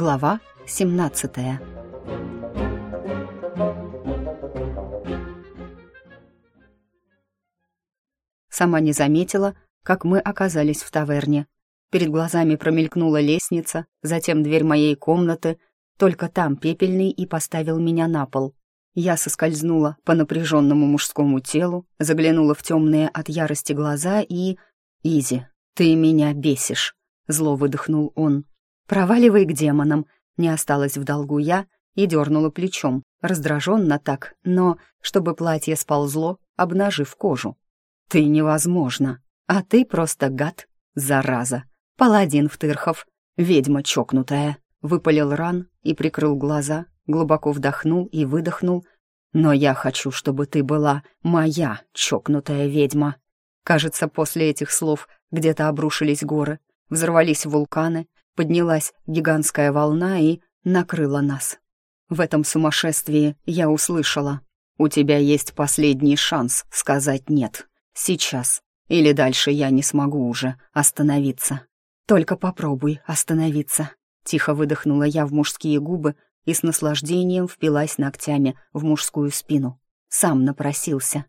Глава 17 Сама не заметила, как мы оказались в таверне. Перед глазами промелькнула лестница, затем дверь моей комнаты. Только там пепельный и поставил меня на пол. Я соскользнула по напряженному мужскому телу, заглянула в темные от ярости глаза и... «Изи, ты меня бесишь», — зло выдохнул он. «Проваливай к демонам», — не осталось в долгу я и дернула плечом, раздраженно так, но чтобы платье сползло, обнажив кожу. «Ты невозможно, а ты просто гад, зараза, паладин Втырхов, ведьма чокнутая», — выпалил ран и прикрыл глаза, глубоко вдохнул и выдохнул. «Но я хочу, чтобы ты была моя чокнутая ведьма». Кажется, после этих слов где-то обрушились горы, взорвались вулканы, поднялась гигантская волна и накрыла нас. В этом сумасшествии я услышала. «У тебя есть последний шанс сказать «нет». Сейчас. Или дальше я не смогу уже остановиться. Только попробуй остановиться». Тихо выдохнула я в мужские губы и с наслаждением впилась ногтями в мужскую спину. Сам напросился.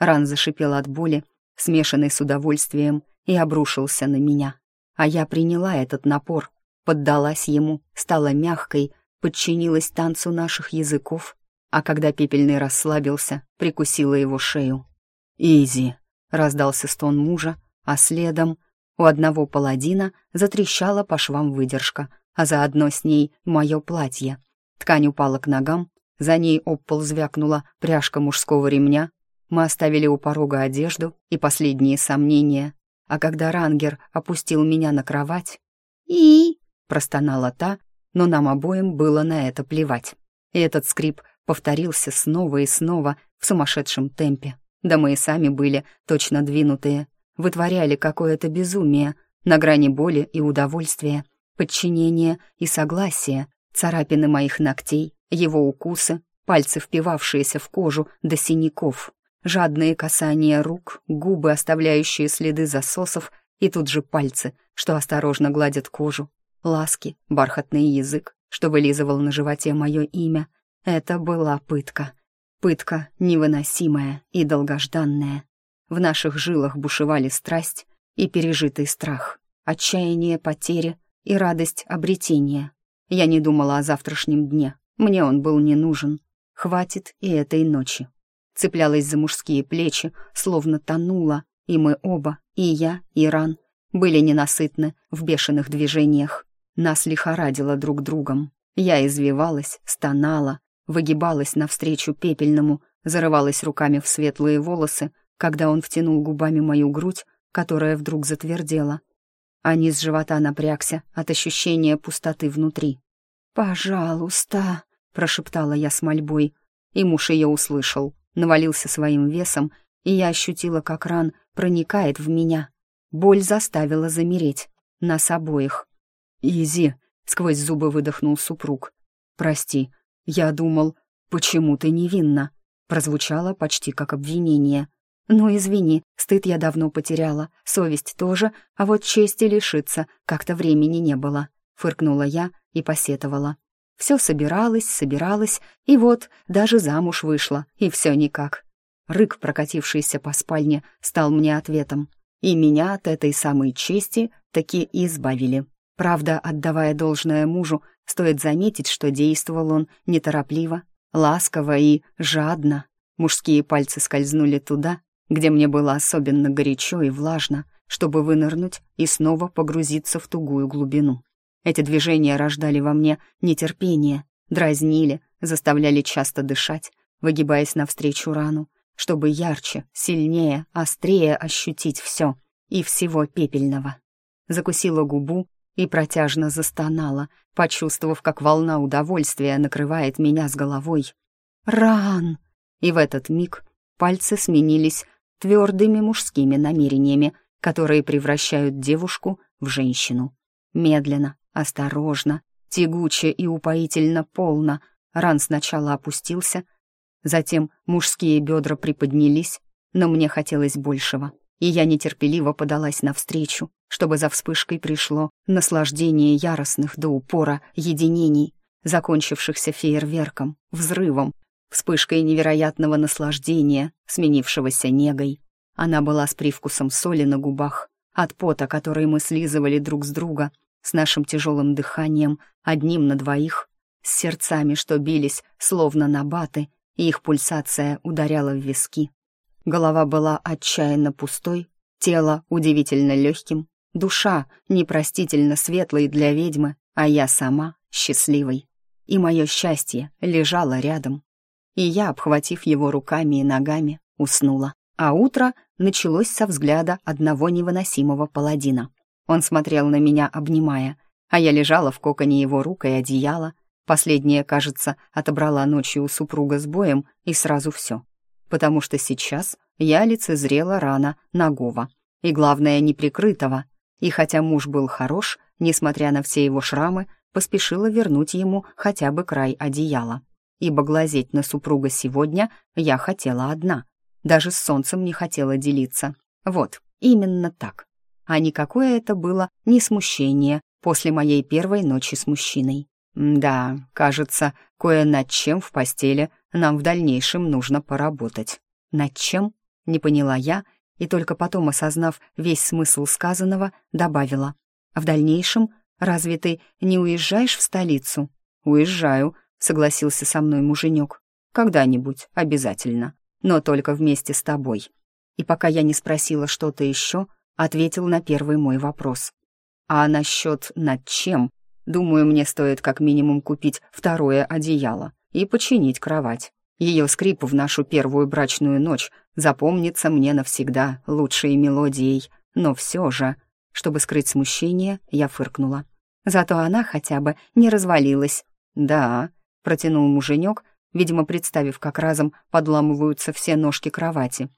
Ран зашипел от боли, смешанный с удовольствием, и обрушился на меня. А я приняла этот напор, поддалась ему, стала мягкой, подчинилась танцу наших языков, а когда пепельный расслабился, прикусила его шею. «Изи!» — раздался стон мужа, а следом у одного паладина затрещала по швам выдержка, а заодно с ней мое платье. Ткань упала к ногам, за ней об звякнула пряжка мужского ремня, мы оставили у порога одежду и последние сомнения. А когда рангер опустил меня на кровать... «И?» — простонала та, но нам обоим было на это плевать. И этот скрип повторился снова и снова в сумасшедшем темпе. Да мы и сами были точно двинутые, вытворяли какое-то безумие на грани боли и удовольствия, подчинения и согласия, царапины моих ногтей, его укусы, пальцы, впивавшиеся в кожу до синяков, жадные касания рук, губы, оставляющие следы засосов, и тут же пальцы, что осторожно гладят кожу, ласки, бархатный язык, что вылизывал на животе мое имя. Это была пытка. Пытка невыносимая и долгожданная. В наших жилах бушевали страсть и пережитый страх, отчаяние потери и радость обретения. Я не думала о завтрашнем дне, мне он был не нужен. Хватит и этой ночи цеплялась за мужские плечи, словно тонула, и мы оба, и я, и Ран, были ненасытны в бешеных движениях. Нас лихорадило друг другом. Я извивалась, стонала, выгибалась навстречу пепельному, зарывалась руками в светлые волосы, когда он втянул губами мою грудь, которая вдруг затвердела. А низ живота напрягся от ощущения пустоты внутри. «Пожалуйста», — прошептала я с мольбой, и муж ее услышал навалился своим весом, и я ощутила, как ран проникает в меня. Боль заставила замереть. Нас обоих. «Изи», — сквозь зубы выдохнул супруг. «Прости, я думал, почему ты невинна?» Прозвучало почти как обвинение. «Ну, извини, стыд я давно потеряла, совесть тоже, а вот чести лишиться как-то времени не было», — фыркнула я и посетовала. Все собиралось, собиралось, и вот даже замуж вышла, и все никак. Рык, прокатившийся по спальне, стал мне ответом. И меня от этой самой чести таки избавили. Правда, отдавая должное мужу, стоит заметить, что действовал он неторопливо, ласково и жадно. Мужские пальцы скользнули туда, где мне было особенно горячо и влажно, чтобы вынырнуть и снова погрузиться в тугую глубину. Эти движения рождали во мне нетерпение, дразнили, заставляли часто дышать, выгибаясь навстречу рану, чтобы ярче, сильнее, острее ощутить все и всего пепельного. Закусила губу и протяжно застонала, почувствовав, как волна удовольствия накрывает меня с головой. «Ран!» И в этот миг пальцы сменились твердыми мужскими намерениями, которые превращают девушку в женщину. Медленно, Осторожно, тягуче и упоительно полно. Ран сначала опустился, затем мужские бедра приподнялись, но мне хотелось большего. и я нетерпеливо подалась навстречу, чтобы за вспышкой пришло наслаждение яростных до упора единений, закончившихся фейерверком, взрывом, вспышкой невероятного наслаждения, сменившегося негой. Она была с привкусом соли на губах, от пота, который мы слизывали друг с друга, с нашим тяжелым дыханием, одним на двоих, с сердцами, что бились, словно набаты, и их пульсация ударяла в виски. Голова была отчаянно пустой, тело удивительно легким, душа непростительно светлой для ведьмы, а я сама счастливой. И мое счастье лежало рядом. И я, обхватив его руками и ногами, уснула. А утро началось со взгляда одного невыносимого паладина. Он смотрел на меня, обнимая, а я лежала в коконе его рук и одеяла. Последнее, кажется, отобрала ночью у супруга с боем, и сразу все. Потому что сейчас я лицезрела рано нагого. И, главное, неприкрытого. И хотя муж был хорош, несмотря на все его шрамы, поспешила вернуть ему хотя бы край одеяла. Ибо глазеть на супруга сегодня я хотела одна. Даже с солнцем не хотела делиться. Вот, именно так. А никакое это было не смущение после моей первой ночи с мужчиной. Да, кажется, кое над чем в постели нам в дальнейшем нужно поработать. Над чем? Не поняла я, и только потом, осознав весь смысл сказанного, добавила. В дальнейшем, разве ты не уезжаешь в столицу? Уезжаю, согласился со мной муженек. Когда-нибудь, обязательно, но только вместе с тобой. И пока я не спросила что-то еще, ответил на первый мой вопрос. А насчет над чем? Думаю, мне стоит как минимум купить второе одеяло и починить кровать. Ее скрип в нашу первую брачную ночь запомнится мне навсегда лучшей мелодией, но все же, чтобы скрыть смущение, я фыркнула. Зато она хотя бы не развалилась. «Да», — протянул муженек, видимо, представив, как разом подламываются все ножки кровати.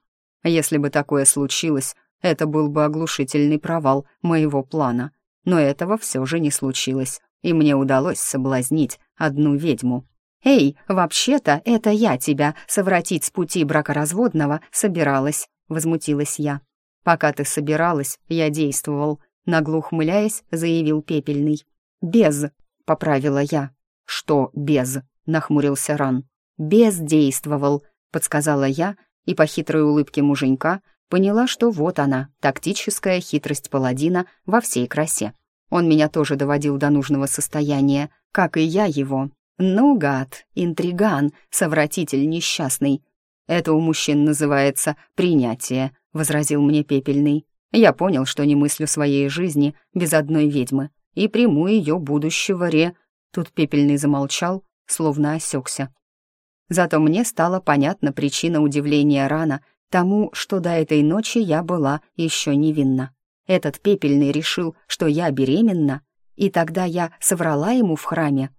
«Если бы такое случилось, это был бы оглушительный провал моего плана. Но этого все же не случилось, и мне удалось соблазнить одну ведьму. «Эй, вообще-то это я тебя совратить с пути бракоразводного собиралась», — возмутилась я. «Пока ты собиралась, я действовал», — нагло ухмыляясь, заявил Пепельный. «Без», — поправила я. «Что без?» — нахмурился Ран. «Бездействовал», — подсказала я, и по хитрой улыбке муженька поняла, что вот она, тактическая хитрость паладина во всей красе. Он меня тоже доводил до нужного состояния, как и я его. Ну, гад, интриган, совратитель несчастный. Это у мужчин называется принятие, возразил мне Пепельный. Я понял, что не мыслю своей жизни без одной ведьмы и приму ее будущего ре... Тут Пепельный замолчал, словно осекся. Зато мне стала понятна причина удивления рана тому, что до этой ночи я была еще невинна. Этот пепельный решил, что я беременна, и тогда я соврала ему в храме.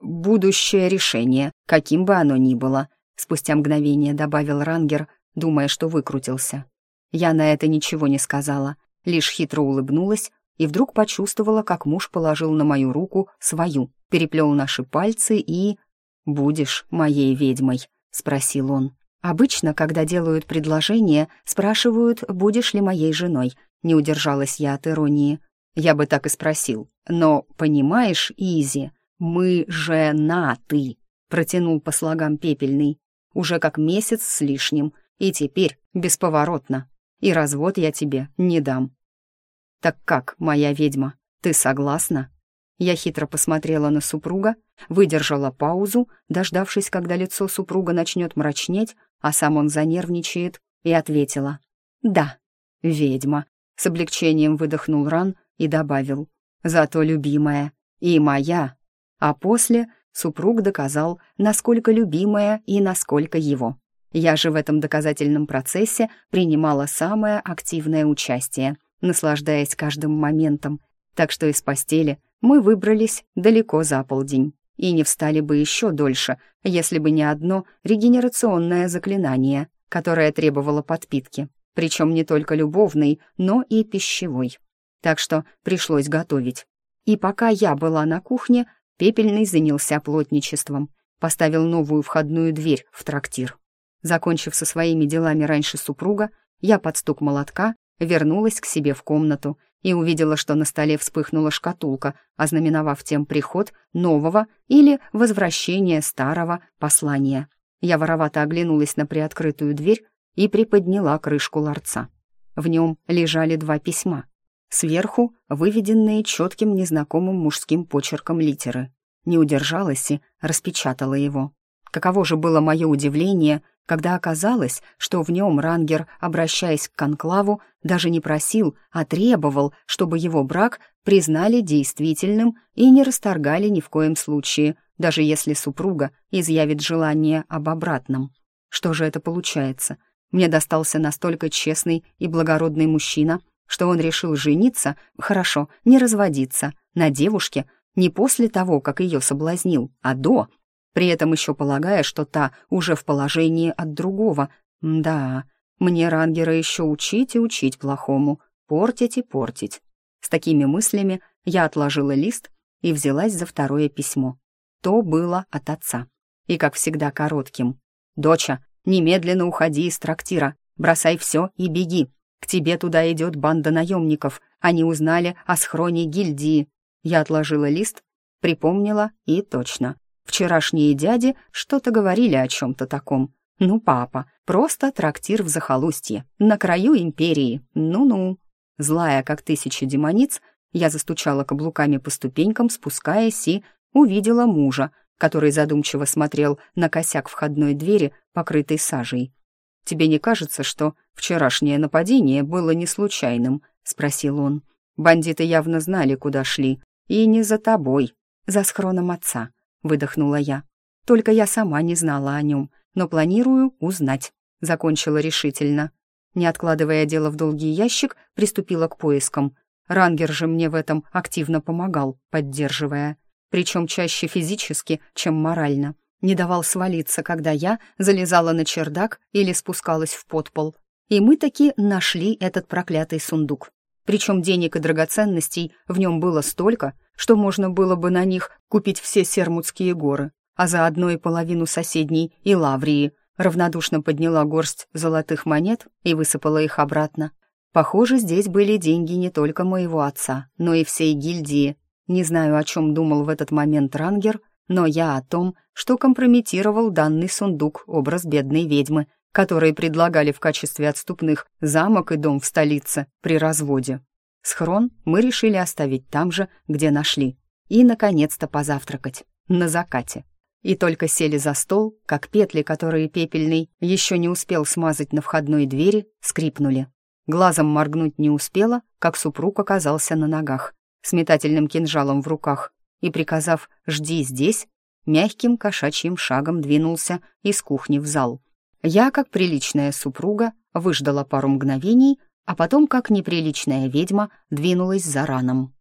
«Будущее решение, каким бы оно ни было», спустя мгновение добавил Рангер, думая, что выкрутился. Я на это ничего не сказала, лишь хитро улыбнулась и вдруг почувствовала, как муж положил на мою руку свою, переплел наши пальцы и... «Будешь моей ведьмой?» — спросил он. Обычно, когда делают предложение, спрашивают, будешь ли моей женой, не удержалась я от иронии. Я бы так и спросил. Но, понимаешь, Изи, мы женаты, протянул по слогам пепельный. Уже как месяц с лишним, и теперь бесповоротно. И развод я тебе не дам. Так как, моя ведьма, ты согласна? Я хитро посмотрела на супруга, выдержала паузу, дождавшись, когда лицо супруга начнет мрачнеть, а сам он занервничает, и ответила. «Да, ведьма, с облегчением выдохнул Ран и добавил. «Зато любимая. И моя». А после супруг доказал, насколько любимая и насколько его. Я же в этом доказательном процессе принимала самое активное участие, наслаждаясь каждым моментом. Так что из постели мы выбрались далеко за полдень и не встали бы еще дольше, если бы не одно регенерационное заклинание, которое требовало подпитки причем не только любовный, но и пищевой. Так что пришлось готовить. И пока я была на кухне, Пепельный занялся плотничеством, поставил новую входную дверь в трактир. Закончив со своими делами раньше супруга, я под стук молотка вернулась к себе в комнату и увидела, что на столе вспыхнула шкатулка, ознаменовав тем приход нового или возвращение старого послания. Я воровато оглянулась на приоткрытую дверь и приподняла крышку ларца. В нем лежали два письма. Сверху выведенные четким незнакомым мужским почерком литеры. Не удержалась и распечатала его. Каково же было мое удивление, когда оказалось, что в нем Рангер, обращаясь к конклаву, даже не просил, а требовал, чтобы его брак признали действительным и не расторгали ни в коем случае, даже если супруга изъявит желание об обратном. Что же это получается? Мне достался настолько честный и благородный мужчина, что он решил жениться, хорошо, не разводиться, на девушке не после того, как ее соблазнил, а до, при этом еще полагая, что та уже в положении от другого. Да, мне рангера еще учить и учить плохому, портить и портить. С такими мыслями я отложила лист и взялась за второе письмо. То было от отца. И, как всегда, коротким. «Доча, немедленно уходи из трактира, бросай все и беги. К тебе туда идет банда наемников. Они узнали о схроне гильдии». Я отложила лист, припомнила и точно. Вчерашние дяди что-то говорили о чем-то таком. Ну, папа, просто трактир в захолустье, на краю империи, ну-ну. Злая, как тысяча демониц, я застучала каблуками по ступенькам, спускаясь, и увидела мужа, который задумчиво смотрел на косяк входной двери, покрытой сажей. «Тебе не кажется, что вчерашнее нападение было не случайным?» — спросил он. «Бандиты явно знали, куда шли. И не за тобой, за схроном отца», — выдохнула я. «Только я сама не знала о нем, но планирую узнать», — закончила решительно. Не откладывая дело в долгий ящик, приступила к поискам. Рангер же мне в этом активно помогал, поддерживая. Причем чаще физически, чем морально не давал свалиться, когда я залезала на чердак или спускалась в подпол. И мы таки нашли этот проклятый сундук. Причем денег и драгоценностей в нем было столько, что можно было бы на них купить все Сермутские горы, а заодно и половину соседней и Лаврии. Равнодушно подняла горсть золотых монет и высыпала их обратно. Похоже, здесь были деньги не только моего отца, но и всей гильдии. Не знаю, о чем думал в этот момент Рангер, но я о том, что компрометировал данный сундук образ бедной ведьмы, которые предлагали в качестве отступных замок и дом в столице при разводе. Схрон мы решили оставить там же, где нашли, и, наконец-то, позавтракать, на закате. И только сели за стол, как петли, которые пепельный еще не успел смазать на входной двери, скрипнули. Глазом моргнуть не успела, как супруг оказался на ногах, с метательным кинжалом в руках, и, приказав «жди здесь», мягким кошачьим шагом двинулся из кухни в зал. Я, как приличная супруга, выждала пару мгновений, а потом, как неприличная ведьма, двинулась за раном.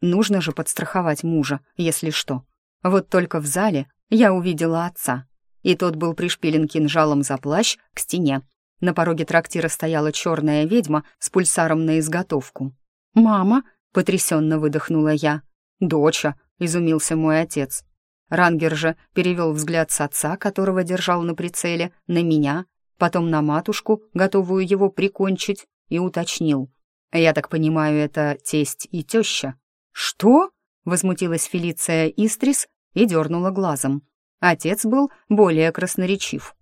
Нужно же подстраховать мужа, если что. Вот только в зале я увидела отца, и тот был пришпилен кинжалом за плащ к стене. На пороге трактира стояла черная ведьма с пульсаром на изготовку. «Мама!» — потрясенно выдохнула я. «Доча!» — изумился мой отец. Рангер же перевел взгляд с отца, которого держал на прицеле, на меня, потом на матушку, готовую его прикончить, и уточнил. «Я так понимаю, это тесть и теща?» «Что?» — возмутилась Фелиция Истрис и дернула глазом. Отец был более красноречив.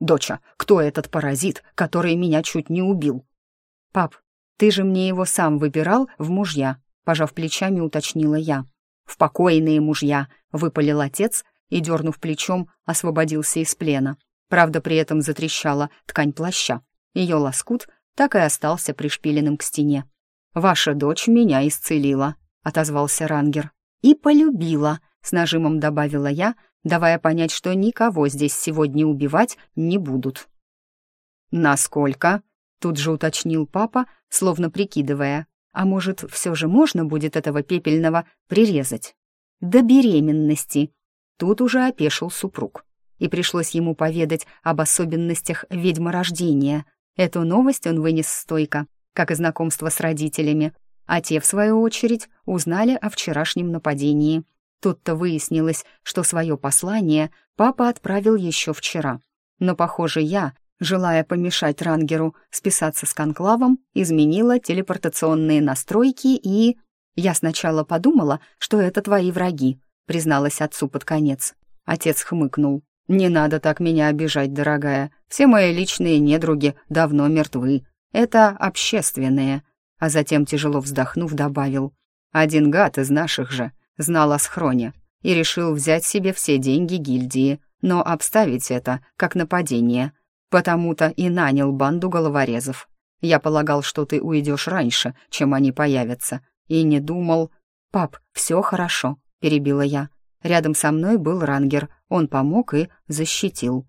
«Доча, кто этот паразит, который меня чуть не убил?» «Пап, ты же мне его сам выбирал в мужья», — пожав плечами, уточнила я. «В покойные мужья», — выпалил отец и, дернув плечом, освободился из плена. Правда, при этом затрещала ткань плаща. Ее лоскут так и остался пришпиленным к стене. «Ваша дочь меня исцелила», — отозвался Рангер. «И полюбила», — с нажимом добавила я, давая понять, что никого здесь сегодня убивать не будут. «Насколько?» — тут же уточнил папа, словно прикидывая, а может, все же можно будет этого пепельного прирезать? До беременности. Тут уже опешил супруг. И пришлось ему поведать об особенностях ведьморождения. Эту новость он вынес стойко, как и знакомство с родителями. А те, в свою очередь, узнали о вчерашнем нападении. Тут-то выяснилось, что свое послание папа отправил еще вчера. Но, похоже, я желая помешать Рангеру списаться с конклавом, изменила телепортационные настройки и... «Я сначала подумала, что это твои враги», — призналась отцу под конец. Отец хмыкнул. «Не надо так меня обижать, дорогая. Все мои личные недруги давно мертвы. Это общественные». А затем, тяжело вздохнув, добавил. «Один гад из наших же знал о схроне и решил взять себе все деньги гильдии, но обставить это как нападение. Потому-то и нанял банду головорезов. Я полагал, что ты уйдешь раньше, чем они появятся, и не думал... «Пап, все хорошо», — перебила я. Рядом со мной был рангер, он помог и защитил.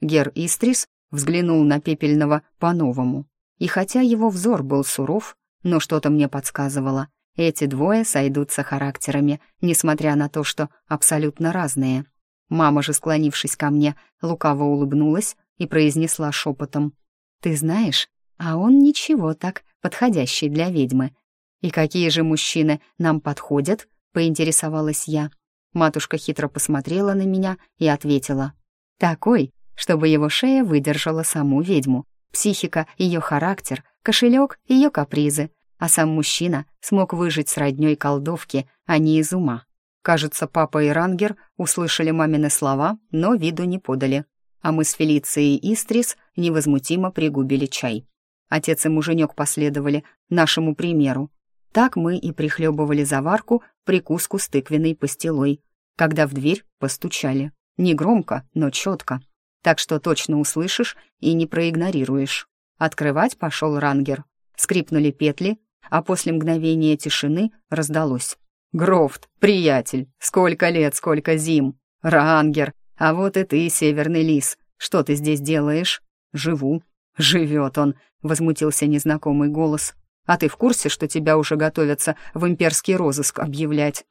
Гер Истрис взглянул на Пепельного по-новому. И хотя его взор был суров, но что-то мне подсказывало. Эти двое сойдутся характерами, несмотря на то, что абсолютно разные. Мама же, склонившись ко мне, лукаво улыбнулась и произнесла шепотом. «Ты знаешь, а он ничего так, подходящий для ведьмы. И какие же мужчины нам подходят?» — поинтересовалась я. Матушка хитро посмотрела на меня и ответила. «Такой, чтобы его шея выдержала саму ведьму. Психика — ее характер, кошелек — ее капризы, а сам мужчина смог выжить с роднёй колдовки, а не из ума. Кажется, папа и Рангер услышали мамины слова, но виду не подали. А мы с Фелицией Истрис невозмутимо пригубили чай. Отец и муженек последовали нашему примеру. Так мы и прихлебывали заварку, прикуску с тыквенной пастилой, когда в дверь постучали. Не громко, но четко. Так что точно услышишь и не проигнорируешь. Открывать пошел рангер. Скрипнули петли, а после мгновения тишины раздалось. «Грофт, приятель, сколько лет, сколько зим! Рангер, а вот и ты, северный лис, что ты здесь делаешь?» «Живу». «Живет он», — возмутился незнакомый голос. «А ты в курсе, что тебя уже готовятся в имперский розыск объявлять?»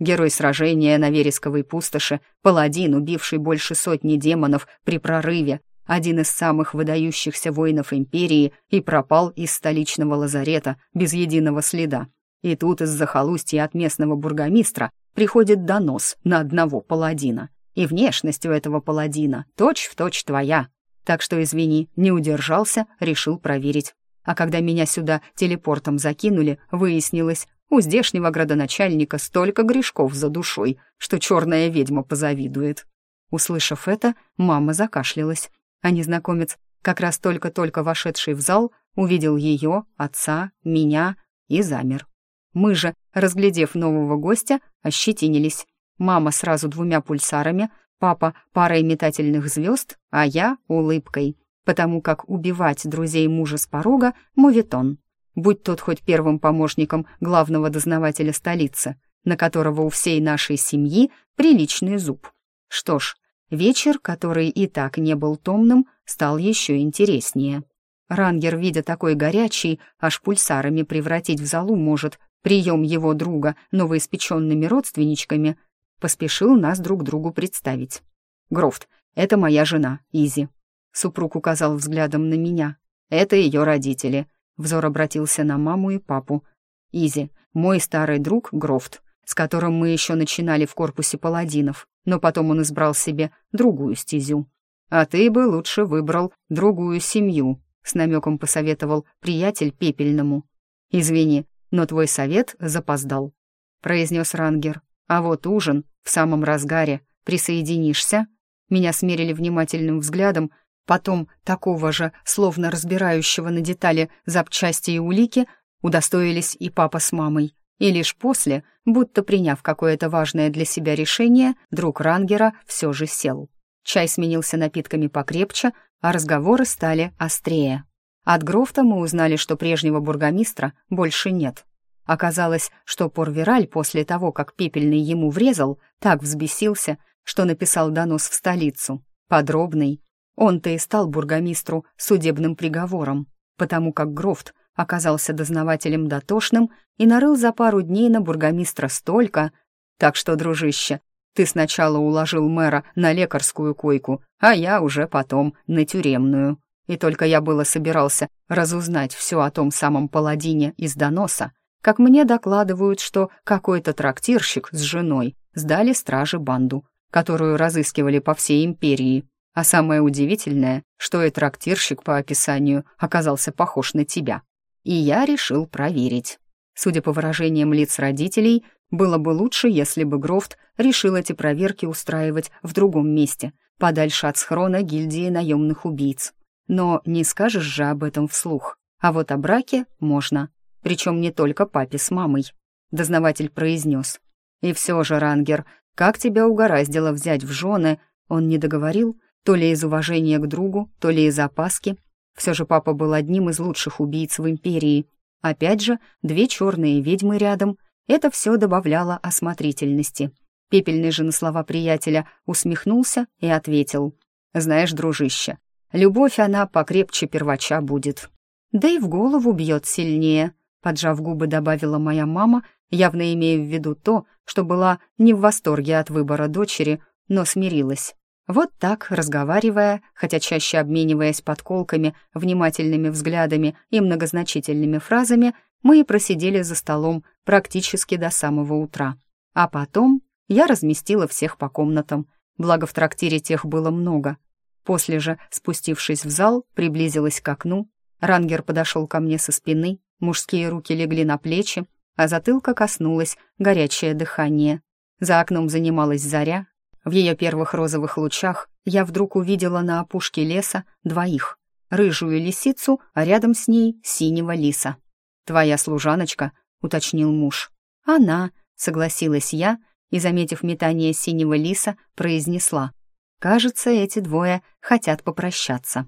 Герой сражения на Вересковой пустоши, паладин, убивший больше сотни демонов при прорыве, один из самых выдающихся воинов империи и пропал из столичного лазарета без единого следа. И тут из захолустья от местного бургомистра приходит донос на одного паладина. И внешность у этого паладина точь-в-точь точь твоя. Так что, извини, не удержался, решил проверить. А когда меня сюда телепортом закинули, выяснилось, у здешнего градоначальника столько грешков за душой, что черная ведьма позавидует. Услышав это, мама закашлялась, а незнакомец, как раз только-только вошедший в зал, увидел ее, отца, меня и замер. Мы же, разглядев нового гостя, ощетинились. Мама сразу двумя пульсарами, папа парой метательных звезд, а я улыбкой, потому как убивать друзей мужа с порога — моветон будь тот хоть первым помощником главного дознавателя столицы, на которого у всей нашей семьи приличный зуб. Что ж, вечер, который и так не был томным, стал еще интереснее. Рангер, видя такой горячий, аж пульсарами превратить в залу может, прием его друга новоиспеченными родственничками, поспешил нас друг другу представить. «Грофт, это моя жена, Изи». Супруг указал взглядом на меня. «Это ее родители. Взор обратился на маму и папу. «Изи, мой старый друг Грофт, с которым мы еще начинали в корпусе паладинов, но потом он избрал себе другую стезю. А ты бы лучше выбрал другую семью», — с намеком посоветовал приятель Пепельному. «Извини, но твой совет запоздал», — произнес Рангер. «А вот ужин в самом разгаре. Присоединишься?» Меня смерили внимательным взглядом, Потом такого же, словно разбирающего на детали запчасти и улики, удостоились и папа с мамой. И лишь после, будто приняв какое-то важное для себя решение, друг Рангера все же сел. Чай сменился напитками покрепче, а разговоры стали острее. От Грофта мы узнали, что прежнего бургомистра больше нет. Оказалось, что Порвираль после того, как Пепельный ему врезал, так взбесился, что написал донос в столицу. Подробный, он-то и стал бургомистру судебным приговором, потому как Грофт оказался дознавателем дотошным и нарыл за пару дней на бургомистра столько. Так что, дружище, ты сначала уложил мэра на лекарскую койку, а я уже потом на тюремную. И только я было собирался разузнать все о том самом паладине из доноса, как мне докладывают, что какой-то трактирщик с женой сдали стражи банду, которую разыскивали по всей империи, А самое удивительное, что и трактирщик по описанию оказался похож на тебя. И я решил проверить. Судя по выражениям лиц родителей, было бы лучше, если бы Грофт решил эти проверки устраивать в другом месте, подальше от схрона гильдии наемных убийц. Но не скажешь же об этом вслух. А вот о браке можно. Причем не только папе с мамой. Дознаватель произнес. «И все же, Рангер, как тебя угораздило взять в жены?» Он не договорил, то ли из уважения к другу, то ли из опаски. Все же папа был одним из лучших убийц в империи. Опять же, две черные ведьмы рядом, это все добавляло осмотрительности. Пепельный же на слова приятеля усмехнулся и ответил. «Знаешь, дружище, любовь она покрепче первача будет». «Да и в голову бьет сильнее», — поджав губы добавила моя мама, явно имея в виду то, что была не в восторге от выбора дочери, но смирилась. Вот так, разговаривая, хотя чаще обмениваясь подколками, внимательными взглядами и многозначительными фразами, мы и просидели за столом практически до самого утра. А потом я разместила всех по комнатам, благо в трактире тех было много. После же, спустившись в зал, приблизилась к окну, рангер подошел ко мне со спины, мужские руки легли на плечи, а затылка коснулось горячее дыхание. За окном занималась заря. В ее первых розовых лучах я вдруг увидела на опушке леса двоих — рыжую лисицу, а рядом с ней синего лиса. «Твоя служаночка», — уточнил муж. «Она», — согласилась я и, заметив метание синего лиса, произнесла. «Кажется, эти двое хотят попрощаться».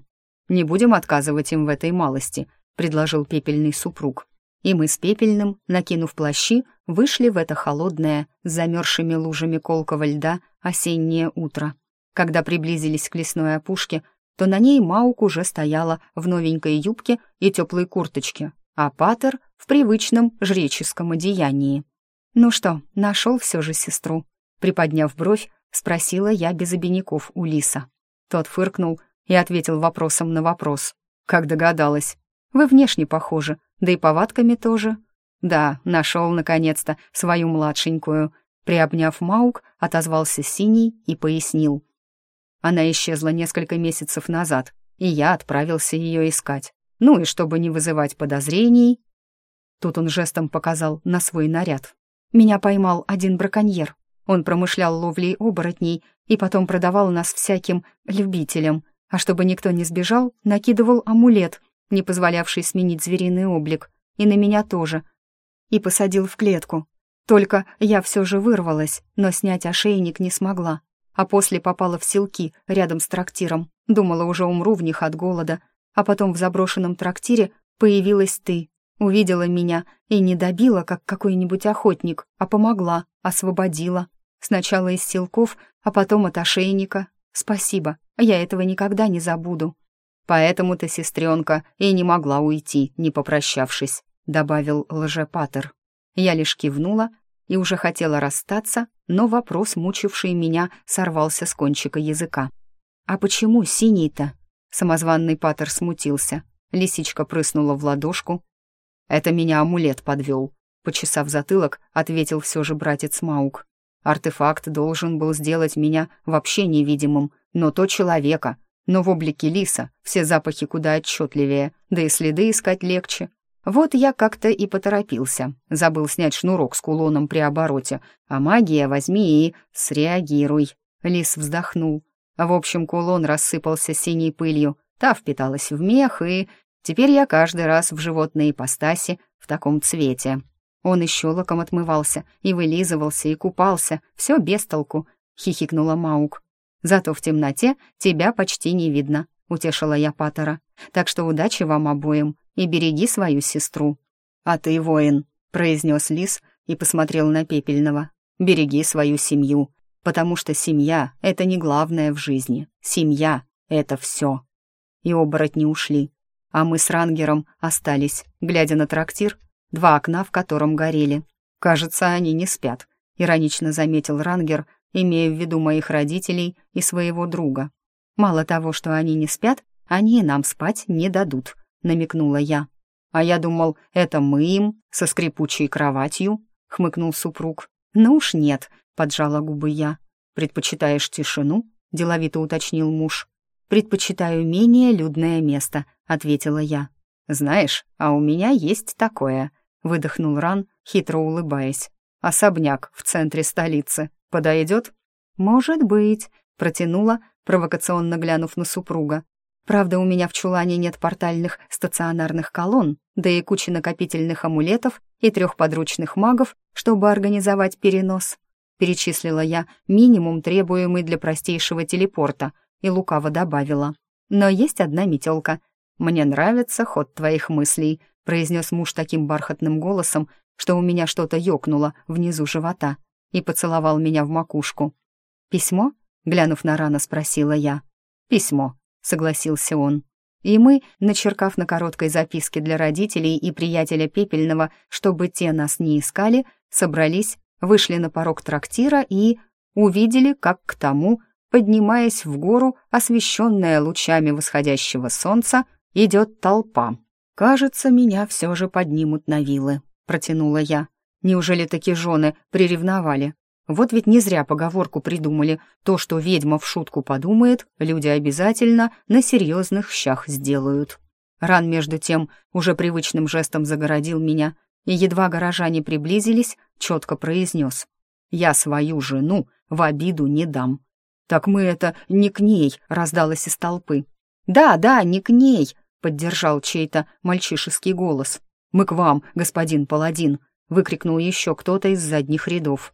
«Не будем отказывать им в этой малости», — предложил пепельный супруг. И мы с пепельным, накинув плащи, вышли в это холодное, с замерзшими лужами колкого льда, осеннее утро. Когда приблизились к лесной опушке, то на ней Маук уже стояла в новенькой юбке и теплой курточке, а Патер в привычном жреческом одеянии. «Ну что, нашел все же сестру?» Приподняв бровь, спросила я без обиняков у Лиса. Тот фыркнул и ответил вопросом на вопрос. «Как догадалась? Вы внешне похожи, да и повадками тоже». «Да, нашел, наконец-то, свою младшенькую», Приобняв Маук, отозвался Синий и пояснил. Она исчезла несколько месяцев назад, и я отправился ее искать. Ну и чтобы не вызывать подозрений... Тут он жестом показал на свой наряд. Меня поймал один браконьер. Он промышлял ловлей оборотней и потом продавал нас всяким любителям. А чтобы никто не сбежал, накидывал амулет, не позволявший сменить звериный облик. И на меня тоже. И посадил в клетку. Только я все же вырвалась, но снять ошейник не смогла. А после попала в селки рядом с трактиром. Думала, уже умру в них от голода, а потом в заброшенном трактире появилась ты. Увидела меня и не добила, как какой-нибудь охотник, а помогла, освободила. Сначала из силков, а потом от ошейника. Спасибо, я этого никогда не забуду. Поэтому-то сестренка и не могла уйти, не попрощавшись, добавил лжепатер. Я лишь кивнула и уже хотела расстаться, но вопрос, мучивший меня, сорвался с кончика языка. «А почему синий-то?» Самозванный патер смутился. Лисичка прыснула в ладошку. «Это меня амулет подвел», — почесав затылок, ответил все же братец Маук. «Артефакт должен был сделать меня вообще невидимым, но то человека. Но в облике лиса все запахи куда отчетливее, да и следы искать легче. Вот я как-то и поторопился. Забыл снять шнурок с кулоном при обороте. А магия возьми и среагируй». Лис вздохнул. В общем, кулон рассыпался синей пылью, та впиталась в мех, и теперь я каждый раз в животной ипостаси в таком цвете. Он и щелоком отмывался, и вылизывался, и купался, все без толку, хихикнула Маук. Зато в темноте тебя почти не видно, утешила я Паттера. Так что удачи вам обоим и береги свою сестру. А ты воин, произнес Лис и посмотрел на Пепельного. Береги свою семью потому что семья — это не главное в жизни. Семья — это все. И оборотни ушли, а мы с Рангером остались, глядя на трактир, два окна в котором горели. «Кажется, они не спят», — иронично заметил Рангер, имея в виду моих родителей и своего друга. «Мало того, что они не спят, они и нам спать не дадут», — намекнула я. «А я думал, это мы им, со скрипучей кроватью», — хмыкнул супруг. «Ну уж нет», поджала губы я. «Предпочитаешь тишину?» — деловито уточнил муж. предпочитаю менее людное место», — ответила я. «Знаешь, а у меня есть такое», — выдохнул Ран, хитро улыбаясь. «Особняк в центре столицы. Подойдет?» «Может быть», — протянула, провокационно глянув на супруга. «Правда, у меня в чулане нет портальных стационарных колонн, да и кучи накопительных амулетов и трех подручных магов, чтобы организовать перенос», — перечислила я минимум, требуемый для простейшего телепорта, и лукаво добавила. «Но есть одна метелка. Мне нравится ход твоих мыслей», — произнес муж таким бархатным голосом, что у меня что-то ёкнуло внизу живота, и поцеловал меня в макушку. «Письмо?» — глянув на рано, спросила я. «Письмо», — согласился он. И мы, начеркав на короткой записке для родителей и приятеля Пепельного, чтобы те нас не искали, собрались, вышли на порог трактира и увидели, как к тому, поднимаясь в гору, освещенная лучами восходящего солнца, идет толпа. «Кажется, меня все же поднимут на вилы», — протянула я. «Неужели такие жены приревновали? Вот ведь не зря поговорку придумали. То, что ведьма в шутку подумает, люди обязательно на серьезных щах сделают. Ран, между тем, уже привычным жестом загородил меня, и едва горожане приблизились, четко произнес. «Я свою жену в обиду не дам». «Так мы это не к ней», — раздалось из толпы. «Да, да, не к ней», — поддержал чей-то мальчишеский голос. «Мы к вам, господин паладин», — выкрикнул еще кто-то из задних рядов.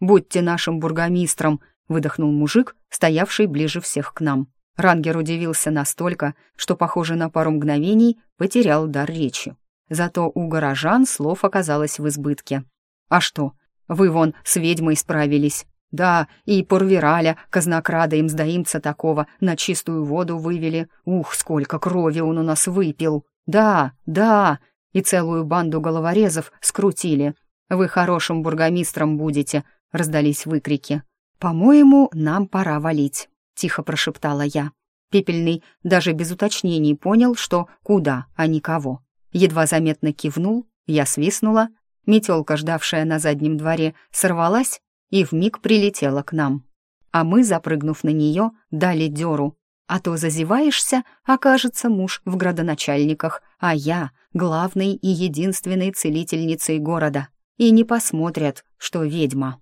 «Будьте нашим бургомистром», — выдохнул мужик, стоявший ближе всех к нам. Рангер удивился настолько, что, похоже, на пару мгновений потерял дар речи. Зато у горожан слов оказалось в избытке. «А что? Вы вон с ведьмой справились. Да, и Порвираля, казнокрада им сдаимца такого, на чистую воду вывели. Ух, сколько крови он у нас выпил! Да, да, и целую банду головорезов скрутили. Вы хорошим бургомистром будете, — раздались выкрики. «По-моему, нам пора валить», — тихо прошептала я. Пепельный даже без уточнений понял, что куда, а не кого. Едва заметно кивнул, я свистнула, метелка, ждавшая на заднем дворе, сорвалась и вмиг прилетела к нам. А мы, запрыгнув на нее, дали дёру. А то зазеваешься, окажется муж в градоначальниках, а я — главной и единственной целительницей города. И не посмотрят, что ведьма.